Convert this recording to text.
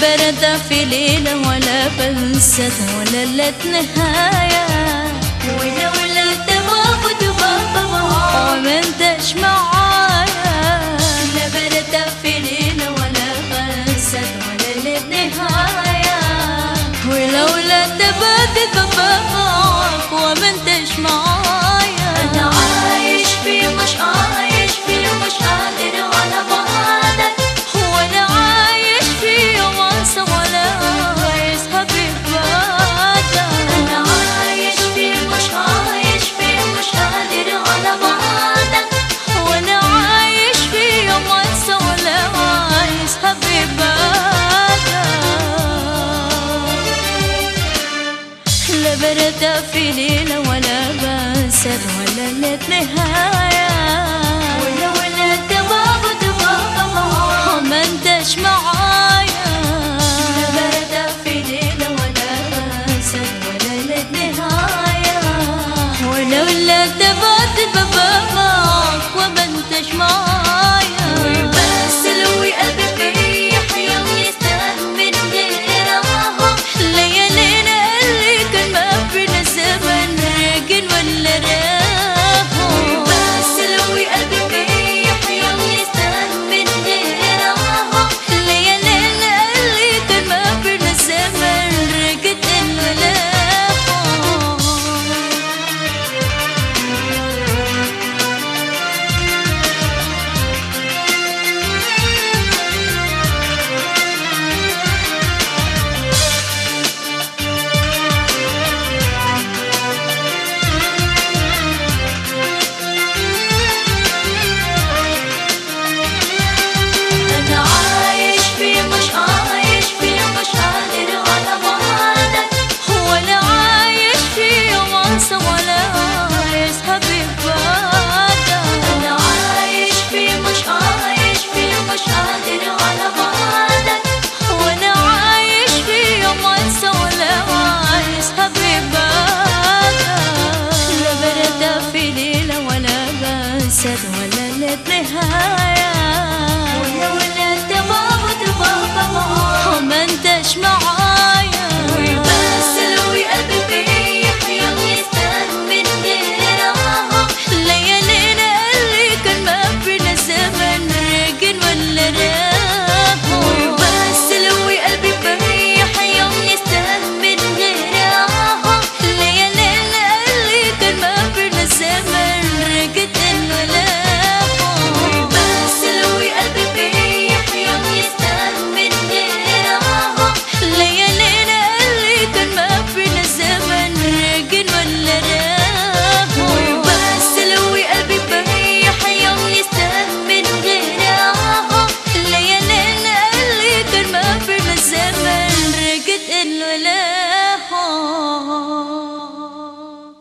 برد في ليلة ولا بنسد ولا لت نهاية. ولو لا تبغى تبغى وما انتش معايا. لا برد في ليلة ولا بنسد ولا لت نهاية. ولولا تبادي تبغاك وما انتش معايا. ولد ولا ولد بابا وما انتش معايا. جد ولا النهاية